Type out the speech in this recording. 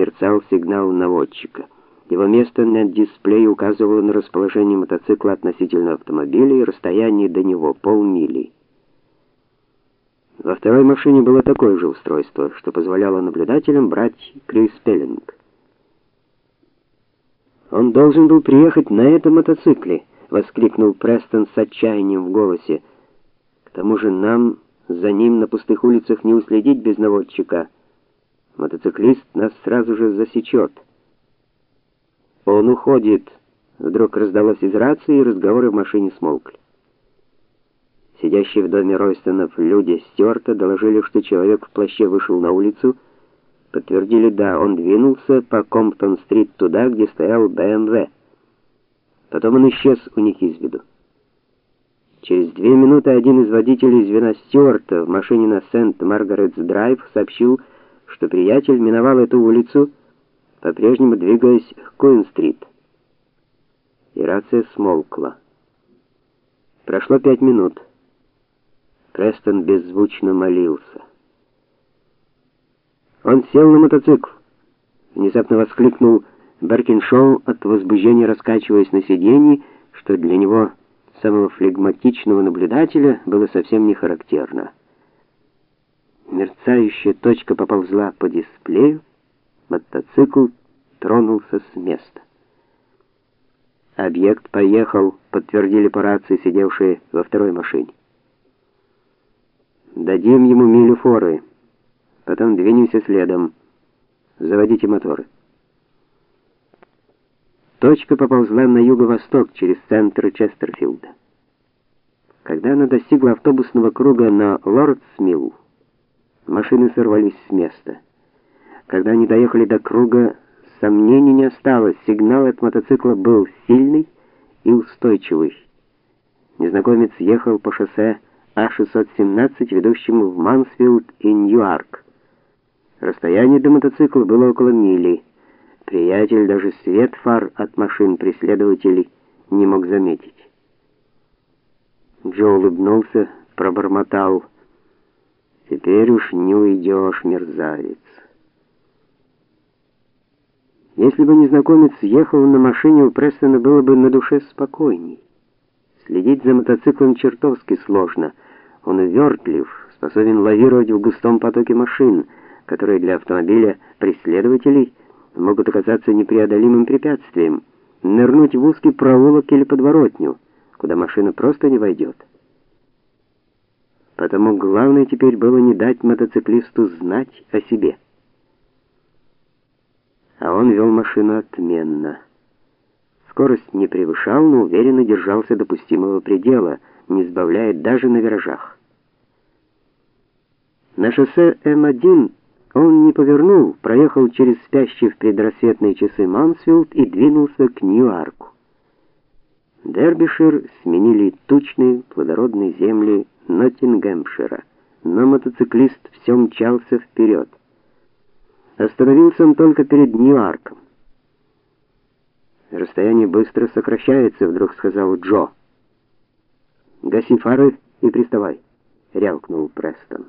мерцал сигнал наводчика. Его место на дисплее указывало на расположение мотоцикла относительно автомобиля и расстояние до него полмили. Во второй машине было такое же устройство, что позволяло наблюдателям брать криспеллинг. Он должен был приехать на этом мотоцикле, воскликнул Престон с отчаянием в голосе. К тому же нам за ним на пустых улицах не уследить без наводчика. Мотоциклист нас сразу же засечет. Он уходит. Вдруг раздалось из рации, и разговоры в машине смолкли. Сидящие в доме Ройстонов люди Стюарта доложили, что человек в плаще вышел на улицу. Подтвердили, да, он двинулся по Комптон-стрит туда, где стоял БМВ. Потом он исчез у них из виду. Через две минуты один из водителей звена Стюарта в машине на Сент-Маргаретс-драйв сообщил, что приятель миновал эту улицу, по-прежнему двигаясь к Куин-стрит. И рация смолкла. Прошло пять минут. Престон беззвучно молился. Он сел на мотоцикл. Внезапно воскликнул Беркиншоу от возбуждения, раскачиваясь на сиденье, что для него, самого флегматичного наблюдателя, было совсем не характерно. Мерцающая точка поползла по дисплею, мотоцикл тронулся с места. Объект поехал, подтвердили по рации сидевшие во второй машине. Дадим ему милю форы. Потом двинемся следом. Заводите моторы. Точка поползла на юго-восток через центр Честерфилда. Когда она достигла автобусного круга на Лордсмилл, машины сорвались с места. Когда они доехали до круга, сомнений не осталось. Сигнал от мотоцикла был сильный и устойчивый. Незнакомец ехал по шоссе А617, ведущему в Мансфилд и Ньюарк. Расстояние до мотоцикла было около мили. Приятель даже свет фар от машин преследователей не мог заметить. Джо улыбнулся, пробормотал: "Теперь уж не уйдешь, мерзавец". Если бы незнакомец ехал на машине, у Престона было бы на душе спокойней. Следить за мотоциклом чертовски сложно. Он увертлив, способен лавировать в густом потоке машин, которые для автомобиля преследователей могут оказаться непреодолимым препятствием, нырнуть в узкий проулок или подворотню, куда машина просто не войдет. Потому главное теперь было не дать мотоциклисту знать о себе. А он вел машину отменно. Скорость не превышал, но уверенно держался допустимого предела, не сбавляя даже на виражах. На шоссе М1 он не повернул, проехал через спящий в предрассветные часы Мансфилд и двинулся к Ньюарку. Дербишир сменили тучные плодородные земли Ноттингемшира, но мотоциклист все мчался вперед. Остановился он только перед Ньюарком. Расстояние быстро сокращается, вдруг сказал Джо. Гаси фары и приставай, рявкнул Престон.